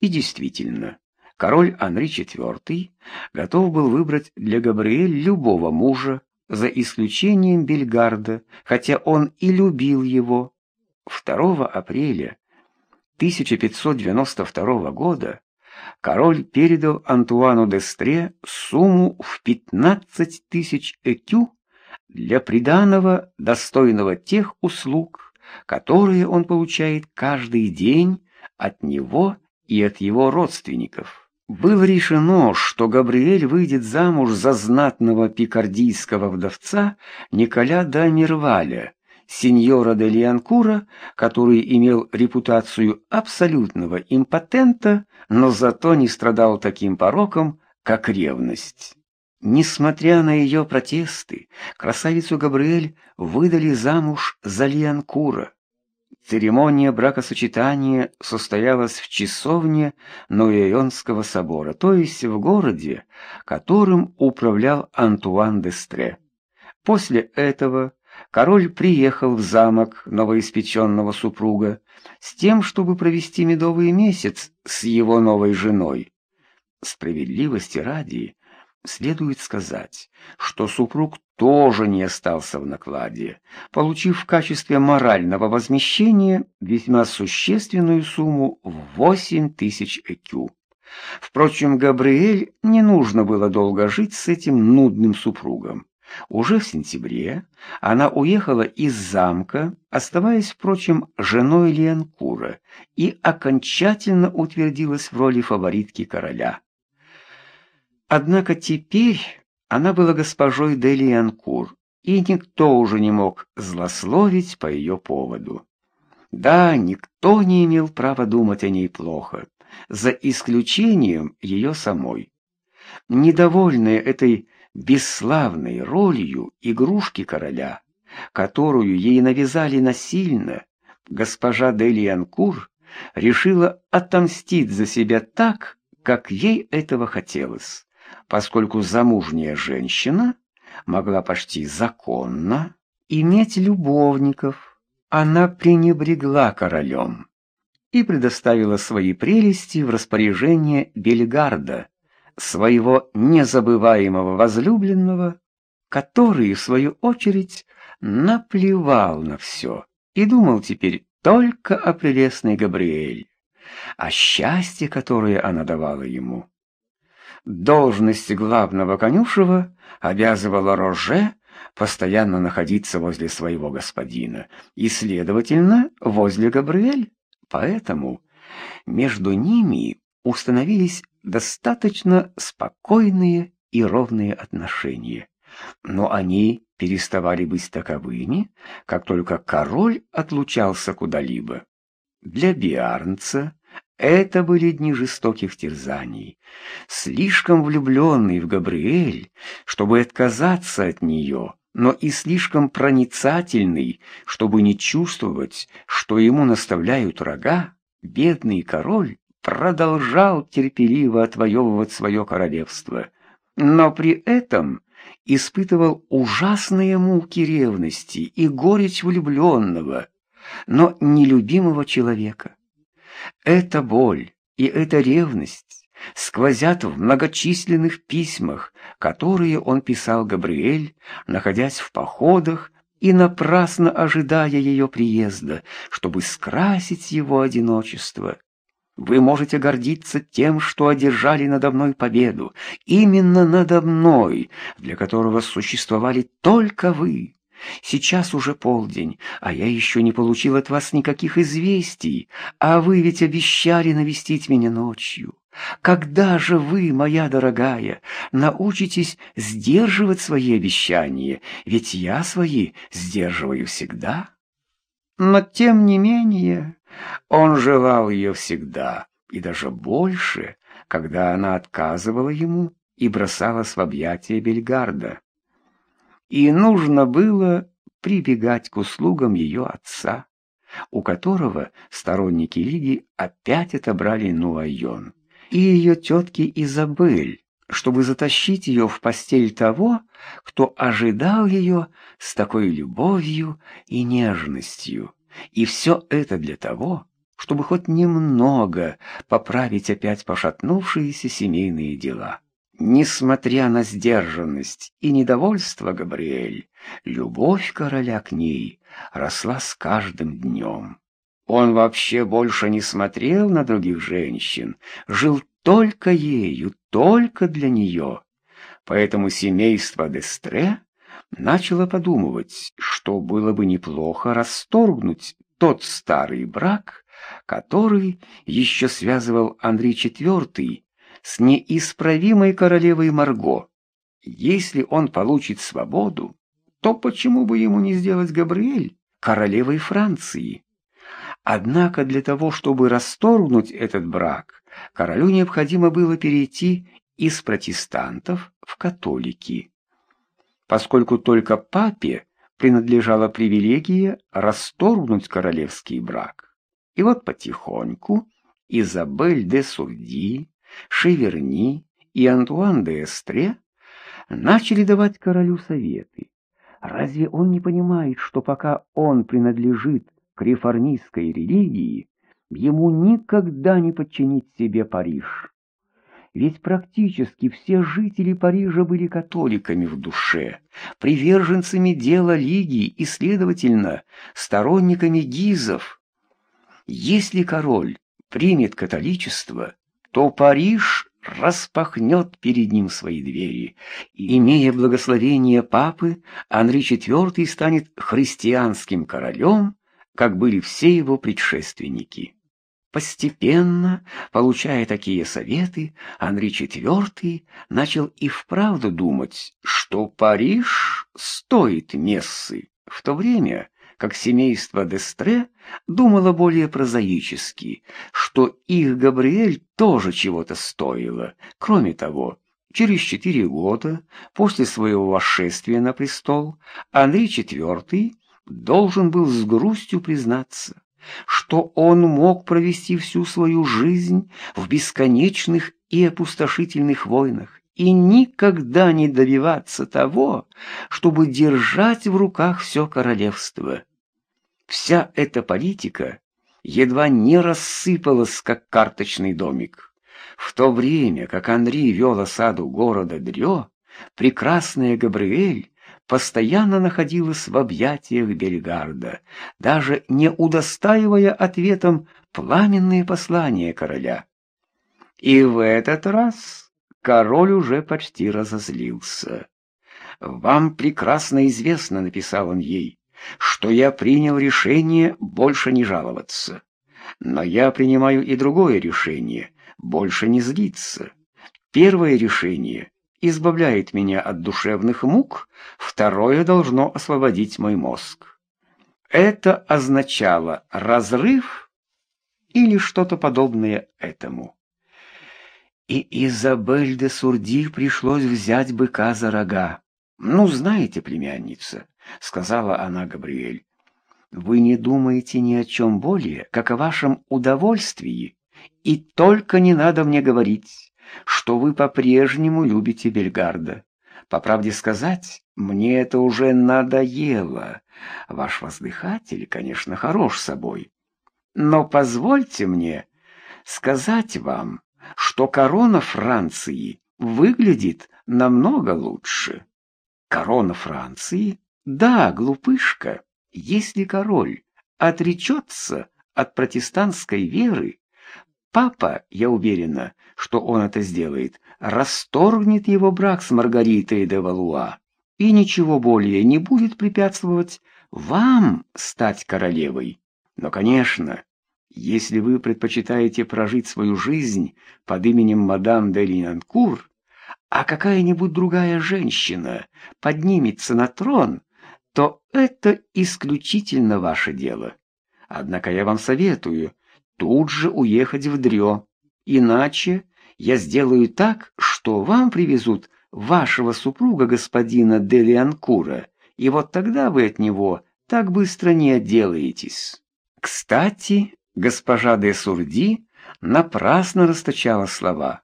И действительно, король Анри IV готов был выбрать для Габриэль любого мужа, за исключением Бельгарда, хотя он и любил его. 2 апреля 1592 года король передал Антуану Дестре сумму в 15 тысяч экю для приданого, достойного тех услуг, которые он получает каждый день от него и от его родственников. Было решено, что Габриэль выйдет замуж за знатного пикардийского вдовца Николя да сеньора де Лианкура, который имел репутацию абсолютного импотента, но зато не страдал таким пороком, как ревность. Несмотря на ее протесты, красавицу Габриэль выдали замуж за Лианкура. Церемония бракосочетания состоялась в часовне Нуэйонского собора, то есть в городе, которым управлял Антуан де Стре. После этого король приехал в замок новоиспеченного супруга с тем, чтобы провести медовый месяц с его новой женой. Справедливости ради следует сказать, что супруг тоже не остался в накладе, получив в качестве морального возмещения весьма существенную сумму в 8 тысяч экю. Впрочем, Габриэль не нужно было долго жить с этим нудным супругом. Уже в сентябре она уехала из замка, оставаясь, впрочем, женой Лианкура, и окончательно утвердилась в роли фаворитки короля. Однако теперь она была госпожой де Лианкур, и никто уже не мог злословить по ее поводу. Да, никто не имел права думать о ней плохо, за исключением ее самой. Недовольная этой бесславной ролью игрушки короля, которую ей навязали насильно, госпожа Делианкур решила отомстить за себя так, как ей этого хотелось, поскольку замужняя женщина могла почти законно иметь любовников. Она пренебрегла королем и предоставила свои прелести в распоряжение Бельгарда, своего незабываемого возлюбленного, который, в свою очередь, наплевал на все и думал теперь только о прелестной Габриэль, о счастье, которое она давала ему. Должность главного конюшева обязывала Роже постоянно находиться возле своего господина и, следовательно, возле Габриэль. Поэтому между ними установились достаточно спокойные и ровные отношения. Но они переставали быть таковыми, как только король отлучался куда-либо. Для Биарнца это были дни жестоких терзаний. Слишком влюбленный в Габриэль, чтобы отказаться от нее, но и слишком проницательный, чтобы не чувствовать, что ему наставляют рога, бедный король продолжал терпеливо отвоевывать свое королевство, но при этом испытывал ужасные муки ревности и горечь влюбленного, но нелюбимого человека. Эта боль и эта ревность сквозят в многочисленных письмах, которые он писал Габриэль, находясь в походах и напрасно ожидая ее приезда, чтобы скрасить его одиночество. Вы можете гордиться тем, что одержали надо мной победу, именно надо мной, для которого существовали только вы. Сейчас уже полдень, а я еще не получил от вас никаких известий, а вы ведь обещали навестить меня ночью. Когда же вы, моя дорогая, научитесь сдерживать свои обещания, ведь я свои сдерживаю всегда? Но тем не менее, он желал ее всегда, и даже больше, когда она отказывала ему и бросалась в объятия Бельгарда и нужно было прибегать к услугам ее отца, у которого сторонники Лиги опять отобрали Нуайон, и ее тетки Изабель, чтобы затащить ее в постель того, кто ожидал ее с такой любовью и нежностью. И все это для того, чтобы хоть немного поправить опять пошатнувшиеся семейные дела. Несмотря на сдержанность и недовольство Габриэль, любовь короля к ней росла с каждым днем. Он вообще больше не смотрел на других женщин, жил только ею, только для нее. Поэтому семейство Дестре начало подумывать, что было бы неплохо расторгнуть тот старый брак, который еще связывал Андрей IV с неисправимой королевой Марго. Если он получит свободу, то почему бы ему не сделать Габриэль королевой Франции? Однако для того, чтобы расторгнуть этот брак, королю необходимо было перейти из протестантов в католики. Поскольку только папе принадлежала привилегия расторгнуть королевский брак. И вот потихоньку Изабель де Сурди, Шеверни и Антуан де Эстре начали давать королю советы. Разве он не понимает, что пока он принадлежит к реформистской религии, ему никогда не подчинить себе Париж? Ведь практически все жители Парижа были католиками в душе, приверженцами дела Лиги и, следовательно, сторонниками гизов. Если король примет католичество, то Париж распахнет перед ним свои двери. Имея благословение папы, Анри IV станет христианским королем, как были все его предшественники. Постепенно, получая такие советы, Анри IV начал и вправду думать, что Париж стоит мессы, в то время как семейство Дестре думало более прозаически, что их Габриэль тоже чего-то стоило. Кроме того, через четыре года после своего восшествия на престол Андрей IV должен был с грустью признаться, что он мог провести всю свою жизнь в бесконечных и опустошительных войнах и никогда не добиваться того, чтобы держать в руках все королевство. Вся эта политика едва не рассыпалась, как карточный домик. В то время, как Андрей вел осаду города Дрё, прекрасная Габриэль постоянно находилась в объятиях Бельгарда, даже не удостаивая ответом пламенные послания короля. И в этот раз король уже почти разозлился. «Вам прекрасно известно», — написал он ей, что я принял решение больше не жаловаться. Но я принимаю и другое решение — больше не злиться. Первое решение избавляет меня от душевных мук, второе должно освободить мой мозг. Это означало разрыв или что-то подобное этому. И Изабель де Сурди пришлось взять быка за рога. Ну, знаете, племянница, — сказала она Габриэль. «Вы не думаете ни о чем более, как о вашем удовольствии, и только не надо мне говорить, что вы по-прежнему любите Бельгарда. По правде сказать, мне это уже надоело. Ваш воздыхатель, конечно, хорош собой. Но позвольте мне сказать вам, что корона Франции выглядит намного лучше. Корона Франции? Да, глупышка, если король отречется от протестантской веры, папа, я уверена, что он это сделает, расторгнет его брак с Маргаритой де Валуа и ничего более не будет препятствовать вам стать королевой. Но, конечно, если вы предпочитаете прожить свою жизнь под именем мадам де Линанкур, а какая-нибудь другая женщина поднимется на трон, то это исключительно ваше дело. Однако я вам советую тут же уехать в Дрё, иначе я сделаю так, что вам привезут вашего супруга господина Делианкура, и вот тогда вы от него так быстро не отделаетесь. Кстати, госпожа де Сурди напрасно расточала слова.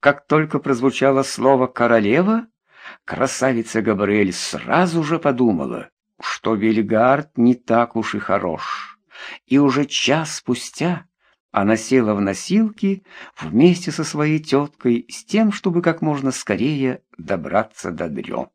Как только прозвучало слово «королева», красавица Габриэль сразу же подумала, что Вильгард не так уж и хорош. и уже час спустя она села в носилки вместе со своей теткой с тем, чтобы как можно скорее добраться до Дрё.